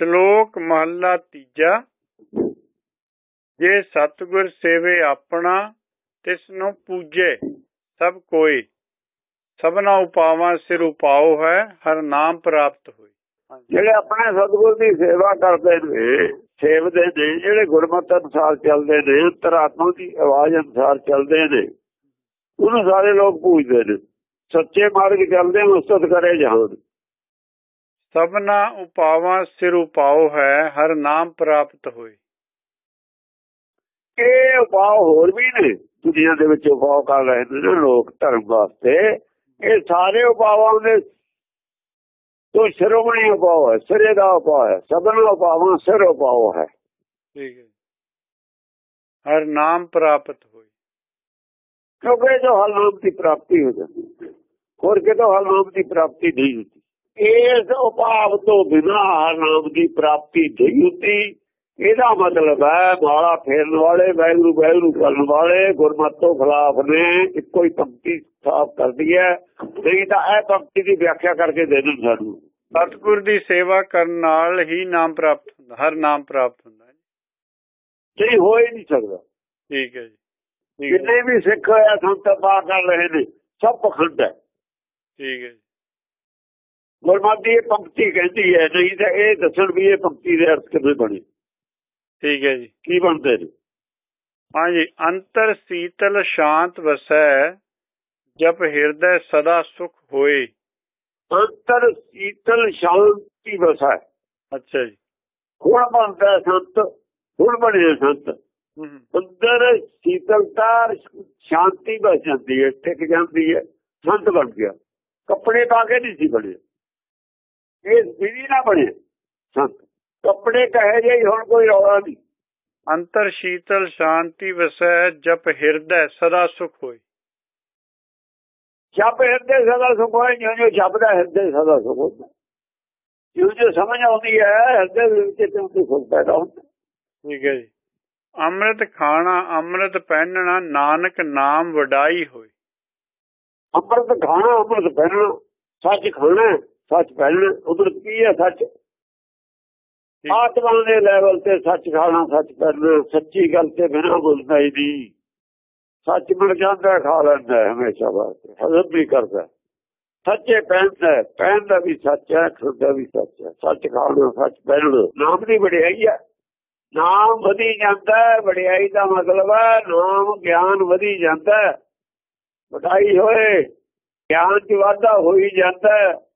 ਸ਼ਲੋਕ ਮਹੱਲਾ ਤੀਜਾ। ਜੇ ਸਤਿਗੁਰ ਸੇਵੇ ਆਪਣਾ ਤਿਸ ਨੂੰ ਪੂਜੇ ਸਭ ਕੋਈ ਸਭਨਾ ਉਪਾਵਾਂ ਸਿਰ ਉਪਾਉ ਹੈ, ਹਰ ਨਾਮ ਪ੍ਰਾਪਤ ਹੋਈ ਜਿਹੜੇ ਆਪਣੇ ਸਤਿਗੁਰ ਦੀ ਸੇਵਾ ਕਰਦੇ ਨੇ, ਸੇਵਦੇ ਨੇ, ਜਿਹੜੇ ਗੁਰਮਤਿ ਅਨੁਸਾਰ ਚੱਲਦੇ ਨੇ ਅੰਤਰਾਤਮਾ ਦੀ ਆਵਾਜ਼ ਅਨੁਸਾਰ ਚੱਲਦੇ ਨੇ, ਉਹਨੂੰ ਸਾਰੇ ਲੋਕ ਪੂਜਦੇ ਨੇ। ਸੱਚੇ ਮਾਰਗ ਚੱਲਦੇ ਉਸਤਤ ਕਰੇ ਜਹਾਨ ਸਭਨਾ ਉਪਾਵਾਂ ਸਿਰ ਉਪਾਉ ਹੈ ਹਰ ਨਾਮ ਪ੍ਰਾਪਤ ਹੋਈ ਇਹ ਉਪਾਅ ਹੋਰ ਵੀ ਨੇ ਦੁਨੀਆ ਦੇ ਵਿੱਚ ਉਪਾਅ ਕਰ ਰਹੇ ਨੇ ਲੋਕ ਧਰਮ ਵਾਸਤੇ। ਇਹ ਸਾਰੇ ਉਪਾਵਾਂ ਦੇ ਤੋਂ ਸ਼ਰਮਣੀ ਉਪਾਅ ਹੈ ਸਿਰੇ ਦਾ ਉਪਾਅ ਹੈ ਸਭਨਾ ਉਪਾਵਾਂ ਸਿਰ ਉਪਾਅ ਹੈ। ਠੀਕ ਹੈ। ਹਰ ਨਾਮ ਪ੍ਰਾਪਤ ਹੋਈ ਕਿਉਂਕਿ ਜੋ ਹਲ ਨਾਮ ਦੀ ਪ੍ਰਾਪਤੀ ਹੋ ਜਾਂਦੀ ਹੈ। ਹੋਰ ਕਿਤੋਂ ਹਲ ਨਾਮ ਦੀ ਪ੍ਰਾਪਤੀ ਨਹੀਂ ਹੁੰਦੀ। ਇਸ ਉਪਾਅ ਤੋਂ ਬਿਨਾਂ ਨਾਮ ਦੀ ਪ੍ਰਾਪਤੀ ਨਹੀਂ ਹੁੰਦੀ। ਇਹਦਾ ਮਤਲਬ ਹੈ ਮਾਲਾ ਫੇਰਨ ਵਾਲੇ ਵੈਰੂ ਵੈਰੂ ਕਰਨ ਵਾਲੇ ਗੁਰਮਤਿ ਤੋਂ ਖਿਲਾਫ ਨੇ ਇੱਕੋ ਹੀ ਪੰਕਤੀ ਸਾਫ਼ ਕਰਦੀ ਹੈ। ਨਹੀਂ ਤਾਂ ਇਹ ਪੰਕਤੀ ਦੀ ਵਿਆਖਿਆ ਕਰਕੇ ਦੇ ਦੇਣ ਸਾਨੂੰ। ਸਤਿਗੁਰ ਦੀ ਸੇਵਾ ਕਰਨ ਨਾਲ ਹੀ ਨਾਮ ਪ੍ਰਾਪਤ ਹੁੰਦਾ ਹਰ ਨਾਮ ਪ੍ਰਾਪਤ ਹੁੰਦਾ ਨਹੀਂ ਹੋ ਹੀ ਨਹੀਂ ਸਕਦਾ। ਠੀਕ ਹੈ ਜੀ। ਜਿੰਨੇ ਵੀ ਸਿੱਖ ਹੋਇਆ ਸੰਤ ਪਾ ਕਰ ਰਹੇ ਨੇ ਸਭ ਪਖੰਡ ਹੈ। ਠੀਕ ਹੈ ਜੀ। ਗੁਰਮਤਿ ਇਹ ਪੰਕਤੀ ਕਹਿੰਦੀ ਹੈ ਨਹੀਂ ਤਾਂ ਇਹ ਦੱਸਣ ਵੀ ਇਹ ਪੰਕਤੀ ਦੇ ਅਰਥ ਕਿਵੇਂ ਬਣੇ? ਠੀਕ ਹੈ ਜੀ। ਕੀ ਬਣਦੇ ਨੇ? ਹਾਂਜੀ ਅੰਤਰ ਸੀਤਲ ਸ਼ਾਂਤ ਵਸੈ ਜਪ ਹਿਰਦੈ ਸਦਾ ਸੁਖ ਹੋਏ। ਅੰਤਰ ਸੀਤਲ ਸ਼ਾਂਤੀ ਵਸਾ। ਅੱਛਾ ਜੀ। ਹੁਣ ਬਣਦਾ ਸੰਤ ਹੁਣ ਬਣੇ ਸੰਤ। ਅੰਦਰ ਸੀਤਲਤਾ ਸ਼ਾਂਤੀ ਬਸ ਜਾਂਦੀ ਹੈ ਟਿਕ ਜਾਂਦੀ ਹੈ ਸੰਤ ਬਣ ਗਿਆ। ਕੱਪੜੇ ਪਾ ਕੇ ਨਹੀਂ ਸੀ ਬਣੇ ਇਹ ਵਿਧੀ ਨਾ ਬਣੇ। ਸੰਤ ਕੱਪੜੇ ਕਹੇ ਜੇ ਹੁਣ ਕੋਈ ਰੌਲਾ ਨਹੀਂ। ਅੰਤਰ ਸ਼ੀਤਲ ਸ਼ਾਂਤੀ ਵਸੈ ਜਪ ਹਿਰਦੈ ਸਦਾ ਸੁਖ ਹੋਏ। ਜਪ ਹਿਰਦੇ ਸਦਾ ਸੁਖ ਹੋਏ ਜਿਉਂ ਜਿਉਂ ਜਪਦਾ ਹਿਰਦੇ ਸਦਾ ਸੁਖ ਹੁੰਦਾ। ਜਿਉਂ ਜਿਉਂ ਸਮਝ ਆਉਂਦੀ ਹੈ ਹਿਰਦੇ ਦੇ ਵਿੱਚ ਤੇ ਉਹਦੇ ਸੁਖ ਪੈਦਾ ਹੁੰਦਾ। ਠੀਕ ਹੈ ਜੀ। ਅੰਮ੍ਰਿਤ ਖਾਣਾ ਅੰਮ੍ਰਿਤ ਪਹਿਨਣਾ ਨਾਨਕ ਨਾਮ ਵਡਾਈ ਹੋਏ। ਅੰਮ੍ਰਿਤ ਖਾਣਾ ਅੰਮ੍ਰਿਤ ਪਹਿਨਣਾ ਸੱਚ ਖਾਣਾ ਸੱਚ ਪਹਿਨਣਾ ਅੰਮ੍ਰਿਤ ਕੀ ਹੈ ਸੱਚ? ਆਤਮਾ ਦੇ ਲੈਵਲ ਤੇ ਸੱਚ ਖਾਣਾ ਸੱਚ ਪਹਿਨਣਾ ਸੱਚੀ ਗੱਲ ਤੇ ਬਿਨਾਂ ਬੋਲਦਾ ਹੀ ਨਹੀਂ। ਸੱਚ ਮਿਲ ਜਾਂਦਾ ਖਾ ਲੈਂਦਾ ਹਮੇਸ਼ਾ ਵਾਸਤੇ ਹਜ਼ਮ ਵੀ ਕਰਦਾ। ਸੱਚੇ ਹੈ, ਪਹਿਨਦਾ ਵੀ ਸੱਚ ਹੈ ਖਾਂਦਾ ਵੀ ਸੱਚ ਹੈ। ਸੱਚ ਖਾਣਾ ਸੱਚ ਪਹਿਨਣਾ ਨਾਮ ਦੀ ਵਡਿਆਈ ਹੈ। ਨਾਮ ਵਧੀ ਜਾਂਦਾ ਵਡਿਆਈ ਦਾ ਮਤਲਬ ਹੈ ਨਾਮ ਗਿਆਨ ਵਧੀ ਜਾਂਦਾ। ਹੈ ਵਡਾਈ ਹੋਏ ਗਿਆਨ ਚ ਵਾਧਾ ਹੋਈ ਜਾਂਦਾ।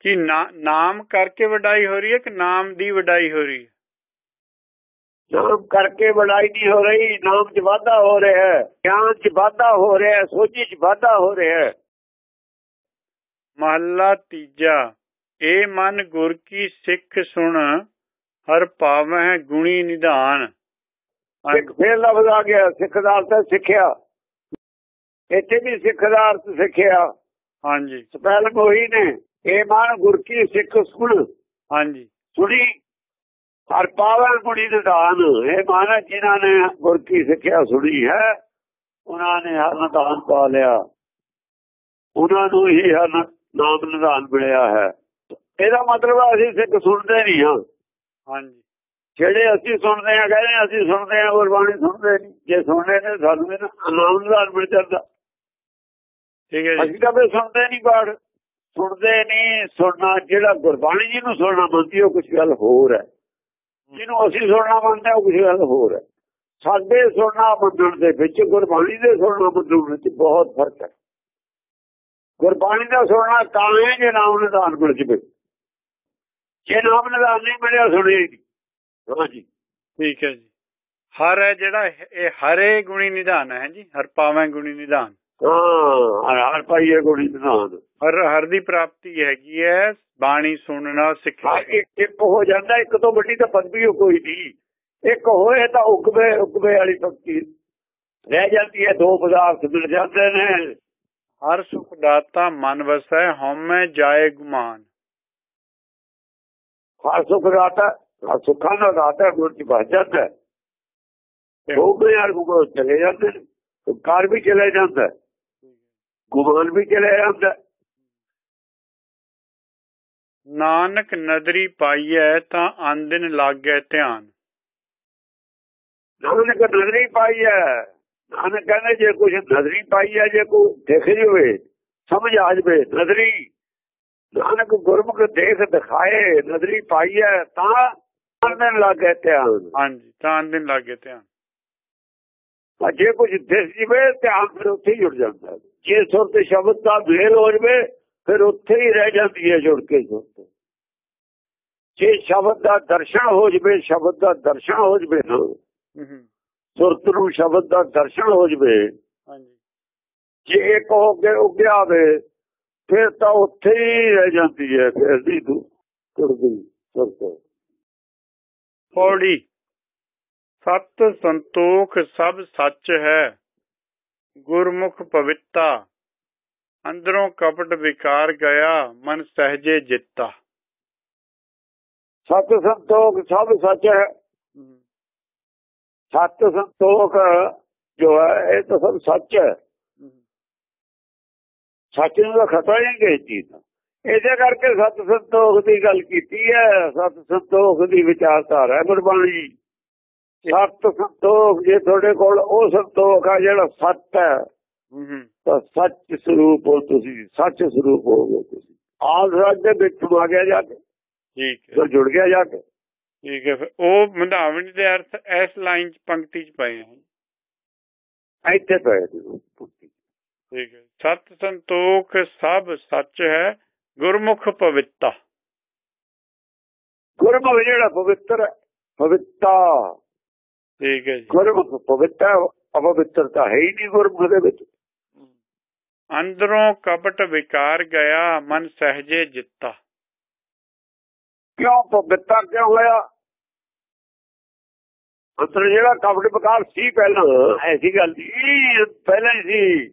ਕਿ ਨਾਮ ਕਰਕੇ ਵਡਾਈ ਹੋ ਰਹੀ ਹੈ ਕਿ ਨਾਮ ਦੀ ਵਡਾਈ ਹੋ ਰਹੀ ਹੈ? ਨਾਮ ਕਰਕੇ ਵਡਾਈ ਨਹੀਂ ਹੋ ਰਹੀ ਨਾਮ ਚ ਵਾਧਾ ਹੋ ਰਿਹਾ ਹੈ ਗਿਆਨ ਚ ਵਾਧਾ ਹੋ ਰਿਹਾ ਹੈ ਸੋਝੀ ਚ ਵਾਧਾ ਹੋ ਰਿਹਾ ਹੈ। ਮਹੱਲਾ ਤੀਜਾ ਏ ਮਨ ਗੁਰ ਕੀ ਸਿੱਖ ਸੁਣ ਹਰ ਪਾਵਹਿ ਗੁਣੀ ਨਿਧਾਨ। ਸਿੱਖ ਫੇਰ ਲਫ਼ਜ਼ ਆ ਗਿਆ ਸਿੱਖ ਦਾ ਅਰਥ ਸਿੱਖਿਆ। ਇੱਥੇ ਵੀ ਸਿੱਖ ਦਾ ਅਰਥ ਸਿੱਖਿਆ। ਹਾਂਜੀ। ਸਪੈਲਿੰਗ ਉਹੀ ਨੇ। ਇਹ ਮਨ ਗੁਰ ਕੀ ਸਿੱਖ ਸੁਣ। ਹਾਂਜੀ। ਸੁਣੀ। ਹਰ ਪਾਵਨ ਗੁਣੀ ਨਿਧਾਨ ਇਹ ਮਨ ਜਿਨ੍ਹਾਂ ਨੇ ਗੁਰ ਕੀ ਸਿੱਖਿਆ ਸੁਣੀ ਹੈ ਉਹਨਾਂ ਨੇ ਹਰ ਨਿਧਾਨ ਪਾ ਲਿਆ। ਉਹਨਾਂ ਨੂੰ ਹੀ ਹਰ ਨਾਮ ਨਿਧਾਨ ਮਿਲਿਆ ਹੈ। ਇਹਦਾ ਮਤਲਬ ਅਸੀਂ ਸਿੱਖ ਸੁਣਦੇ ਨਹੀਂ ਹਾਂ। ਹਾਂਜੀ। ਜਿਹੜੇ ਅਸੀਂ ਸੁਣਦੇ ਆ ਕਹਿੰਦੇ ਅਸੀਂ ਸੁਣਦੇ ਆ ਗੁਰਬਾਣੀ ਸੁਣਦੇ ਨਹੀਂ। ਜੇ ਸੁਣਦੇ ਨੇ ਸਾਨੂੰ ਇਹਨਾਂ ਨਾਮ ਨਿਧਾਨ ਮਿਲ ਜਾਂਦਾ। ਠੀਕ ਹੈ ਜੀ। ਅਸੀਂ ਤਾਂ ਸੁਣਦੇ ਨਹੀਂ ਬਾੜ ਸੁਣਦੇ ਨਹੀਂ ਸੁਣਨਾ ਜਿਹੜਾ ਗੁਰਬਾਣੀ ਜੀ ਨੂੰ ਸੁਣਨਾ ਮੰਨਦੀ ਉਹ ਕੁਝ ਗੱਲ ਹੋਰ ਹੈ। ਜਿਹਨੂੰ ਅਸੀਂ ਸੁਣਨਾ ਮੰਨਦੇ ਉਹ ਕੁਝ ਗੱਲ ਹੋਰ ਹੈ। ਸਾਡੇ ਸੁਣਨਾ ਮੰਨਣ ਦੇ ਵਿੱਚ ਗੁਰਬਾਣੀ ਦੇ ਸੁਣਨਾ ਮੰਨਣ ਵਿੱਚ ਬਹੁਤ ਫ਼ਰਕ ਹੈ। ਗੁਰਬਾਣੀ ਦਾ ਸੁਣਨਾ ਤਾਂ ਹੈ ਜੇ ਨਾਮ ਨਿਧਾਨ ਮਿਲ ਜਵੇ। ਜੇ ਨਾਮ ਨਿਧਾਨ ਨਹੀਂ ਮਿਲਿਆ ਸੁਣੇ ਹਾਂਜੀ ਠੀਕ ਹੈ ਜੀ। ਹਰ ਹੈ ਜਿਹੜਾ ਇਹ ਹਰੇ ਗੁਣੀ ਨਿਧਾਨ ਹੈ ਜੀ ਹਰ ਪਾਵਹਿ ਗੁਣੀ ਨਿਧਾਨ। ਹਾਂ ਹਰ ਪਾਈਏ ਗੁਣੀ ਨਿਧਾਨ। ਹਰ ਹਰ ਦੀ ਪ੍ਰਾਪਤੀ ਹੈਗੀ ਹੈ ਬਾਣੀ ਸੁਣਨਾ ਸਿੱਖਣਾ। ਇੱਕ ਹੋ ਜਾਂਦਾ ਇੱਕ ਤੋਂ ਵੱਡੀ ਤਾਂ ਪਦਵੀ ਕੋਈ ਨਹੀਂ। ਇੱਕ ਹੋਏ ਤਾਂ ਉਗਵੇ ਉਗਵੇ ਵਾਲੀ ਭਗਤੀ ਰਹਿ ਜਾਂਦੀ ਹੈ ਦੋ ਪਦਾਰਥ ਮਿਲ ਜਾਂਦੇ ਨੇ। ਹਰ ਸੁਖ ਦਾਤਾ ਮਨ ਵਸੈ ਹਉਮੈ ਜਾਏ ਗੁਮਾਨ। ਹਰ ਸੁਖ ਦਾਤਾ ਹਰ ਸੁੱਖਾਂ ਦਾ ਦਾਤਾ ਗੁਰ ਦੀ ਬਚ ਜਾਂਦਾ। ਹੈ ਯਾਰ ਗੁਰੂ ਚਲੇ ਜਾਂਦੇ ਨੇ ਕਾਰ ਵੀ ਚਲੇ ਜਾਂਦਾ ਗੁਮਾਨ ਵੀ ਚਲੇ ਜਾਂਦਾ। ਨਾਨਕ ਨਦਰੀ ਪਾਈਐ ਤਾਂ ਆਂਦਿਨ ਲਾਗੈ ਧਿਆਨ। ਨਾਨਕ ਨਜ਼ਰੀ ਪਾਈ ਹੈ ਨਾਨਕ ਕਹਿੰਦੇ ਜੇ ਕੁਝ ਨਜ਼ਰੀ ਪਾਈ ਹੈ ਜੇ ਕੋਈ ਦਿਖ ਜਵੇ ਸਮਝ ਆ ਜਵੇ ਨਜ਼ਰੀ ਨਾਨਕ ਗੁਰਮੁਖ ਦੇਖ ਦਿਖਾਏ ਨਜ਼ਰੀ ਪਾਈ ਹੈ ਤਾਂ ਆਨੰਦ ਲੱਗੇ ਧਿਆਨ। ਹਾਂਜੀ ਤਾਂ ਆਂਦਿਨ ਲਾਗੈ ਧਿਆਨ। ਜੇ ਕੁਝ ਦਿਸ ਜਵੇ ਧਿਆਨ ਫਿਰ ਉੱਥੇ ਜੁੜ ਜਾਂਦਾ। ਜੇ ਸੁਰ ਤੇ ਸ਼ਬਦ ਦਾ ਮੇਲ ਹੋ ਜਵੇ ਫਿਰ ਉੱਥੇ ਹੀ ਰਹਿ ਜਾਂਦੀ ਹੈ ਜੁੜ ਕੇ ਸੁਰ ਤੇ ਜੇ ਸ਼ਬਦ ਦਾ ਦਰਸ਼ਨ ਹੋ ਜਵੇ ਸ਼ਬਦ ਦਾ ਦਰਸ਼ਨ ਹੋ ਜਵੇ ਨਾ। ਸੁਰਤ ਨੂੰ ਸ਼ਬਦ ਦਾ ਦਰਸ਼ਨ ਹੋ ਜਵੇ। ਹਾਂਜੀ। ਜੇ ਇੱਕ ਹੋ ਕੇ ਉੱਗਿਆ ਹੋਵੇ ਫਿਰ ਤਾਂ ਉੱਥੇ ਹੀ ਰਹਿ ਜਾਂਦੀ ਹੈ ਫਿਰ ਦੀ ਤੁਰਦੀ ਸੁਰਤ। ਪੌੜੀ। ਸਤ ਸੰਤੋਖ ਸਭ ਸੱਚ ਹੈ ਗੁਰਮੁਖ ਪਵਿੱਤਾ। ਅੰਦਰੋਂ ਕਪਟ ਵਿਕਾਰ ਗਿਆ ਮਨ ਸਹਜੇ ਜਿੱਤਾ। ਸਤ ਸੰਤੋਖ ਸਭ ਸੱਚ ਹੈ। ਸਤ ਸੰਤੋਖ ਜੋ ਹੈ ਇਹ ਤਾਂ ਸਭ ਸੱਚ ਹੈ। ਸੱਚ ਨੂੰ ਖਤਰਾ ਨਹੀਂ ਕਿਸੇ ਚੀਜ਼ ਦਾ ਇਹਦੇ ਕਰਕੇ ਸਤ ਸੰਤੋਖ ਦੀ ਗੱਲ ਕੀਤੀ ਹੈ। ਸਤ ਸੰਤੋਖ ਦੀ ਵਿਚਾਰਧਾਰਾ ਹੈ ਗੁਰਬਾਣੀ ਸਤ ਸੰਤੋਖ ਜੇ ਤੁਹਾਡੇ ਕੋਲ ਉਹ ਸੰਤੋਖ ਆ ਜਿਹੜਾ ਸੱਤ ਹੈ ਹੂੰ ਹੂੰ, ਤਾਂ ਸੱਚ ਸਰੂਪ ਹੋ ਤੁਸੀਂ ਸੱਚ ਸਰੂਪ ਹੋਗੇ ਤੁਸੀਂ। ਆਲ ਰਾਜ ਦੇ ਵਿੱਚ ਆ ਗਿਆ ਜਾ ਕੇ। ਠੀਕ ਹੈ। ਜੁੜ ਗਿਆ ਜਾ ਕੇ। ਠੀਕ ਹੈ ਫਿਰ ਉਹ ਮੰਧਾਵਣੀ ਦੇ ਅਰਥ ਇਸ ਲਾਈਨ ਚ ਪੰਕਤੀ ਚ ਪਏ ਹਨ। ਇੱਥੇ ਪਏ। ਠੀਕ ਹੈ। ਸਤ ਸੰਤੋਖ ਸਭ ਸੱਚ ਹੈ ਗੁਰਮੁਖ ਪਵਿੱਤਾ। ਗੁਰਮੁਖ ਜਿਹੜਾ ਪਵਿੱਤਰ ਹੈ ਪਵਿੱਤਾ। ਠੀਕ ਹੈ ਜੀ। ਗੁਰਮੁਖ ਪਵਿੱਤਰ ਅਪਵਿੱਤਰਤਾ ਹੈ ਹੀ ਨਹੀਂ ਗੁਰਮੁਖ ਦੇ ਵਿੱਚ। ਅੰਦਰੋਂ ਕਪਟ ਵਿਕਾਰ ਗਿਆ ਮਨ ਸਹਜੇ ਜਿੱਤਾ। ਕਿਉਂ ਪਵਿੱਤਰ ਕਿਉਂ ਹੋਇਆ? ਅੰਦਰ ਜਿਹੜਾ ਕਪਟ ਬਕਾਰ ਸੀ ਪਹਿਲਾਂ ਐਸੀ ਗੱਲ ਨਹੀਂ ਪਹਿਲਾਂ ਹੀ ਸੀ।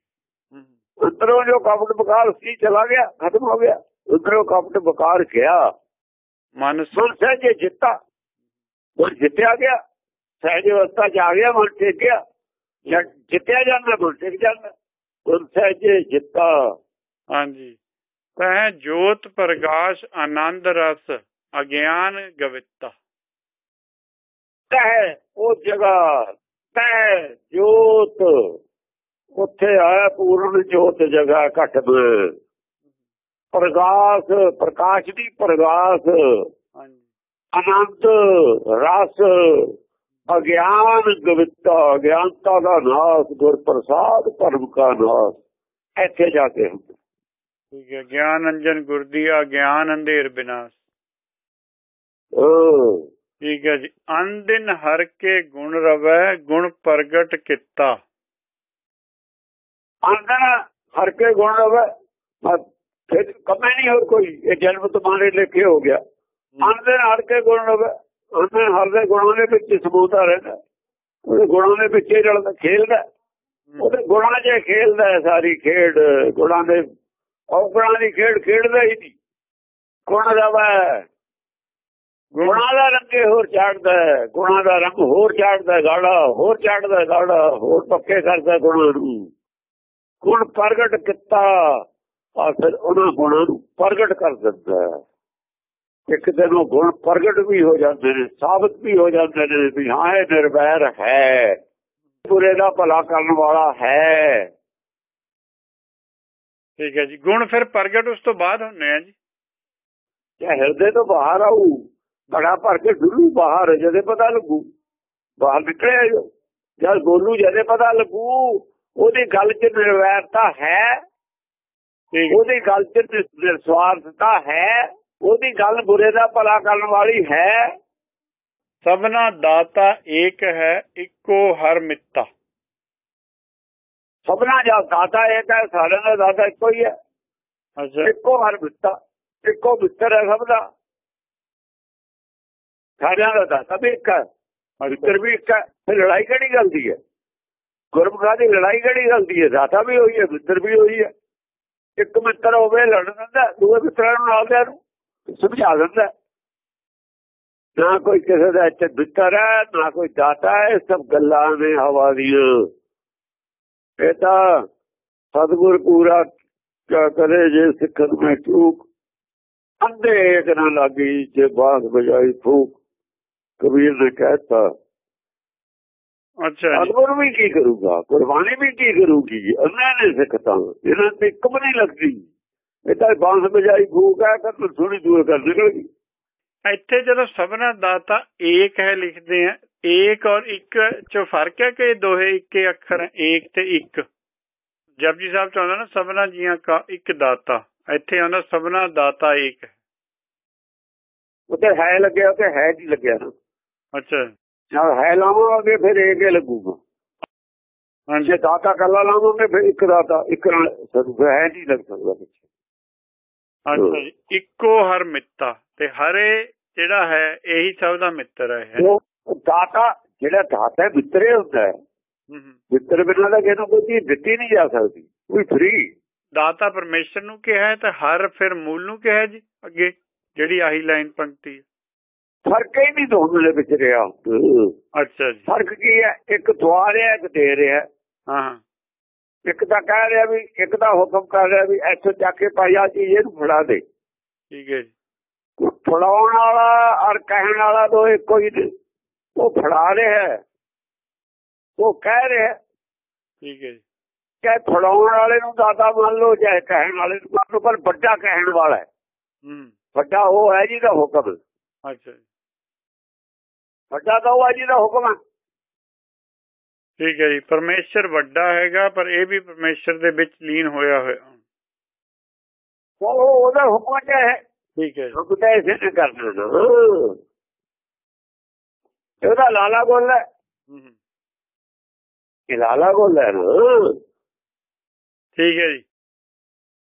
ਅੰਦਰੋਂ ਜੋ ਕਪਟ ਬਕਾਰ ਸੀ ਚਲਾ ਗਿਆ ਖਤਮ ਹੋ ਗਿਆ। ਅੰਦਰੋਂ ਕਪਟ ਬਕਾਰ ਗਿਆ। ਮਨ ਸ- ਸਹਿਜੇ ਜਿੱਤਾ। ਉਹ ਜਿੱਤਿਆ ਗਿਆ। ਸਹਿਜ ਅਵਸਥਾ ਚ ਆ ਗਿਆ ਮਨ ਟਿਕ ਗਿਆ। ਜਿੱਤਿਆ ਜਾਂਦਾ ਮਨ ਟਿਕ ਜਾਂਦਾ। ਉਹ ਸਹਿਜੇ ਜਿੱਤਾ। ਹਾਂਜੀ। ਤਹ ਜੋਤ ਪ੍ਰਗਾਸ਼ ਆਨੰਦ ਰਸ ਅਗਿਆਨ ਗਵਿੱਤਾ। ਤਹਿ ਉਹ ਜਗ੍ਹਾ ਤਹਿ ਜੋਤ। ਉੱਥੇ ਆਇਆ ਪੂਰਨ ਜੋਤ ਜਗ੍ਹਾ ਘਟ ਪ੍ਰਗਾਸ ਪ੍ਰਕਾਸ਼ ਦੀ ਪ੍ਰਗਾਸ। ਹਾਂਜੀ। ਆਨੰਦ ਰਸ। ਅਗਿਆਨ ਗਵਿੱਤਾ ਗਿਆਨਤਾ ਦਾ ਨਾਸ ਗੁਰ ਪ੍ਰਸਾਦ ਪਰਮ ਕਾ ਨਾਸ। ਇੱਥੇ ਜਾ ਕੇ ਹੁੰਦਾ। ਠੀਕ ਹੈ ਗਿਆਨ ਅੰਜਨ ਗੁਰਦੀਆ ਗਿਆਨ ਅੰਧੇਰ ਬਿਨਾਸ਼। ਠੀਕ ਹੈ ਜੀ ਅਨਦਿਨ ਹਰ ਕੇ ਗੁਣ ਰਵੈ ਗੁਣ ਪ੍ਰਗਟ ਕੀਤਾ। ਅੰਦਰ ਹਰ ਕੇ ਗੁਣ ਰਵੇ ਫਿਰ ਕਮੇ ਨਹੀਂ ਹੋਰ ਕੋਈ ਇਹ ਜਨਮ ਤੁਹਾਰੇ ਲਿਖੇ ਹੋ ਗਿਆ। ਅੰਦਰ ਹਰ ਕੇ ਗੁਣ ਰਵੇ ਅੰਦਰ ਹਰ ਦੇ ਗੁਣਾਂ ਦੇ ਵਿੱਚ ਸਮੂਹਤਾ ਰਹਿੰਦਾ। ਉਹਦੇ ਗੁਣਾਂ ਦੇ ਵਿੱਚ ਰਲਦਾ ਖੇਲਦਾ। ਉਹਦੇ ਗੁਣਾਂ 'ਚ ਖੇਲਦਾ ਹੈ ਸਾਰੀ ਖੇਡ। ਗੁਣਾਂ ਦੇ ਉਹ ਗੁਣਾਂ ਦੀ ਖੇਡ ਖੇਡਦਾ ਹੀ ਨਹੀਂ। ਗੁਣ ਰਵਾ ਗੁਣ ਗੁਣਾਂ ਦਾ ਰੰਗੇ ਹੋਰ ਚਾੜਦਾ ਹੈ, ਗੁਣਾਂ ਦਾ ਰੰਗ ਹੋਰ ਚਾੜਦਾ ਗਾੜਾ ਹੋਰ ਚਾੜਦਾ ਗਾੜਾ ਹੋਰ ਪੱਕੇ ਕਰਦਾ ਗੁਣਾਂ ਨੂੰ। ਗੁਣ ਪ੍ਰਗਟ ਕੀਤਾ ਆ ਫਿਰ ਉਹਨਾਂ ਗੁਣਾਂ ਨੂੰ ਪ੍ਰਗਟ ਕਰ ਦਿੰਦਾ ਹੈ। ਇੱਕ ਦਿਨ ਉਹ ਗੁਣ ਪ੍ਰਗਟ ਵੀ ਹੋ ਜਾਂਦੇ ਨੇ ਸਾਬਤ ਵੀ ਹੋ ਜਾਂਦੇ ਨੇ ਵੀ ਹਾਂ ਇਹ ਨਿਰਵੈਰ ਹੈ। ਬੁਰੇ ਦਾ ਭਲਾ ਕਰਨ ਵਾਲਾ ਹੈ। ਠੀਕ ਹੈ ਜੀ ਗੁਣ ਫਿਰ ਪ੍ਰਗਟ ਉਸ ਤੋਂ ਬਾਅਦ ਹੁੰਨੇ ਆ ਜੀ। ਜੇ ਹਿਰਦੇ ਤੋਂ ਬਾਹਰ ਆਊ ਬੜਾ ਭਰ ਕੇ ਡੁੱਲੂ ਬਾਹਰ ਜਦੇ ਪਤਾ ਲੱਗੂ। ਬਾਹਰ ਨਿਕਲਿਆ ਜੋ ਜਦ ਬੋਲੂ ਜਦੇ ਪਤਾ ਲੱਗੂ ਉਹਦੀ ਗੱਲ 'ਚ ਨਿਰਵੈਰਤਾ ਹੈ। ਉਹਦੀ ਗੱਲ 'ਚ ਨਿਰਸਵਾਰਥਤਾ ਹੈ। ਉਹਦੀ ਗੱਲ ਬੁਰੇ ਦਾ ਭਲਾ ਕਰਨ ਵਾਲੀ ਹੈ। ਸਭਨਾ ਦਾਤਾ ਏਕ ਹੈ ਇੱਕੋ ਹਰ ਮਿੱਤਾ। ਸਭਨਾ ਦਾ ਦਾਤਾ ਇੱਕ ਹੈ ਸਾਰਿਆਂ ਦਾ ਦਾਤਾ ਇੱਕੋ ਹੀ ਹੈ। ਅੱਛਾ। ਇੱਕੋ ਹਰ ਮਿੱਤਾ ਇੱਕੋ ਮਿੱਤਰ ਹੈ ਸਭ ਦਾ ਸਾਰਿਆਂ ਦਾ ਦਾਤਾ ਵੀ ਇੱਕ ਹੈ ਮਿੱਤਰ ਵੀ ਇੱਕ ਹੈ ਫਿਰ ਲੜਾਈ ਕਿਹੜੀ ਗੱਲ ਦੀ ਹੈ? ਗੁਰਮੁਖਾਂ ਦੀ ਲੜਾਈ ਕਿਹੜੀ ਗੱਲ ਦੀ ਹੈ? ਦਾਤਾ ਵੀ ਹੋਈ ਹੈ ਮਿੱਤਰ ਵੀ ਹੋਈ ਹੈ। ਇੱਕ ਮਿੱਤਰ ਹੋਵੇ ਲੜ ਦਿੰਦਾ ਦੂਏ ਮਿੱਤਰਾਂ ਨੂੰ ਨਾਲ ਦੇ। ਨੂੰ ਸਮਝਾ ਦਿੰਦਾ ਨਾ ਕੋਈ ਕਿਸੇ ਦਾ ਇੱਥੇ ਮਿੱਤਰ ਹੈ ਨਾ ਕੋਈ ਦਾਤਾ ਹੈ ਸਭ ਗੱਲਾਂ ਨੇ ਹਵਾ ਦੀਆਂ। ਇਹ ਤਾਂ ਸਤਿਗੁਰ ਪੂਰਾ ਕਰੇ ਜੇ ਸਿੱਖਤ ਮੈਂ ਚੂਕ ਅੰਧੇ ਏਕ ਨਾ ਲੱਗੀ ਜੇ ਬਾਗ ਬਜਾਈ ਫੂਕ। ਕਬੀਰ ਨੇ ਕਹਿਤਾ ਅੱਛਾ ਅਕਬਰ ਵੀ ਕੀ ਕਰੂਗਾ ਕੁਰਬਾਨੀ ਵੀ ਕੀ ਕਰੂਗੀ? ਅੰਨੇ ਨੇ ਸਿੱਖ ਤਾਂ ਇਹਨਾਂ ਤੇ ਇੱਕ ਵੀ ਨਹੀਂ ਲੱਗਦੀ। ਇਹ ਤਾਂ ਬਾਂਸ ਬਜਾਈ ਫੂਕ ਹੈ ਤਾਂ ਥੋੜੀ ਦੂਰ ਕਰ ਨਿਕਲ ਗਈ ਇੱਥੇ ਜਦੋਂ ਸਭਨਾ ਦਾਤਾ ਏਕ ਹੈ ਲਿਖਦੇ ਆ। ਏਕ ਔਰ ਇੱਕ ਚ ਫ਼ਰਕ ਹੈ ਕਿ ਦੋਹੇ ਇੱਕੇ ਅੱਖਰ ਏਕ ਤੇ ਇੱਕ? ਜਪਜੀ ਸਾਹਿਬ ਚਾਹੁੰਦਾ ਨਾ ਸਭਨਾ ਜੀਆਂ ਕਾ ਇੱਕ ਦਾਤਾ। ਇੱਥੇ ਆਉਂਦਾ ਸਭਨਾ ਦਾਤਾ ਏਕ ਉੱਤੇ ਹੈ ਲੱਗਿਆ ਤੇ ਹੈ ਜੀ ਲੱਗਿਆ। ਅੱਛਾ। ਜਦ ਹੈ ਲਾਵਾਂਗੇ ਫਿਰ ਏਕ ਹੀ ਲੱਗੂਗਾ। ਜੇ ਦਾਤਾ ਕੱਲਾ ਲਾਵਾਂਗੇ ਫਿਰ ਇੱਕ ਦਾਤਾ ਇੱਕ ਨਾਲ ਹੈ ਨਹੀਂ ਲੱਗ ਸਕਦਾ ਅੱਛਾ ਜੀ ਇੱਕੋ ਹਰ ਮਿੱਤਾ ਤੇ ਹਰੇ ਜਿਹੜਾ ਹੈ ਇਹੀ ਸਭ ਦਾ ਮਿੱਤਰ ਹੈ। ਦਾਤਾ ਜਿਹੜਾ ਦਾਤਾ ਹੈ ਵਿਤਰੇ ਹੁੰਦਾ ਹੈ। ਹੂੰ ਹੂੰ। ਵਿਤਰ ਬਿਨਾਂ ਦਾ ਕਿਸੇ ਨੂੰ ਕੋਈ ਚੀਜ਼ ਦਿੱਤੀ ਨਹੀਂ ਜਾ ਸਕਦੀ। ਕੋਈ ਫ੍ਰੀ ਦਾਤਾ ਪਰਮੇਸ਼ਰ ਨੂੰ ਕਿਹਾ ਹੈ ਤੇ ਹਰ ਫਿਰ ਮੂਲ ਨੂੰ ਕਿਹਾ ਹੈ ਜੀ ਅੱਗੇ ਜਿਹੜੀ ਆਹੀ ਲਾਈਨ ਪੰਕਤੀ ਹੈ। ਫ਼ਰਕ ਹੀ ਨਹੀਂ ਦੋਨਾਂ ਦੇ ਵਿੱਚ ਰਿਹਾ। ਅੱਛਾ ਜੀ। ਫ਼ਰਕ ਕੀ ਹੈ? ਇੱਕ ਦਵਾ ਰਿਹਾ ਇੱਕ ਦੇ ਰਿਹਾ। ਹਾਂ ਹਾਂ। ਇੱਕ ਤਾਂ ਕਹਿ ਰਿਹਾ ਵੀ ਇੱਕ ਦਾ ਹੁਕਮ ਕਰ ਰਿਹਾ ਵੀ ਇੱਥੋਂ ਚੱਕ ਕੇ ਪਾਈ ਆ ਚੀਜ਼ ਇਹਨੂੰ ਫੜਾ ਦੇ। ਠੀਕ ਹੈ ਜੀ। ਫੜਾਉਣ ਵਾਲਾ ਔਰ ਕਹਿਣ ਵਾਲਾ ਦੋ ਇੱਕੋ ਹੀ ਨੇ। ਉਹ ਫੜਾ ਰਿਹਾ ਹੈ। ਉਹ ਕਹਿ ਰਿਹਾ ਠੀਕ ਹੈ ਜੀ। ਕਿ ਫੜਾਉਣ ਵਾਲੇ ਨੂੰ ਦਾਦਾ ਮੰਨ ਲਓ ਚਾਹੇ ਕਹਿਣ ਵਾਲੇ ਨੂੰ ਮੰਨ ਲਓ ਪਰ ਵੱਡਾ ਕਹਿਣ ਵਾਲਾ ਹੈ। ਹੂੰ। ਵੱਡਾ ਉਹ ਹੈ ਜਿਹਦਾ ਹੁਕਮ। ਹੈ। ਅੱਛਾ ਜੀ। ਵੱਡਾ ਤਾਂ ਉਹ ਹੈ ਜਿਹਦਾ ਹੁਕਮ ਹੈ। ਠੀਕ ਹੈ ਜੀ ਪਰਮੇਸ਼ਰ ਵੱਡਾ ਹੈਗਾ ਪਰ ਇਹ ਵੀ ਪਰਮੇਸ਼ਰ ਦੇ ਵਿੱਚ ਲੀਨ ਹੋਇਆ ਹੋਇਆ। ਉਹ ਉਹਦਾ ਹੁਕਮ ਚ ਹੈ ਠੀਕ ਹੈ ਜੀ। ਹੁਕਮ ਤਾਂ ਇਸੇ ਨੇ ਕਰਨਾ ਨਾ। ਇਹਦਾ ਲਾਲਾ ਗੋਲ ਹੈ। ਇਹ ਲਾਲਾ ਗੋਲ ਹੈ ਠੀਕ ਹੈ ਜੀ।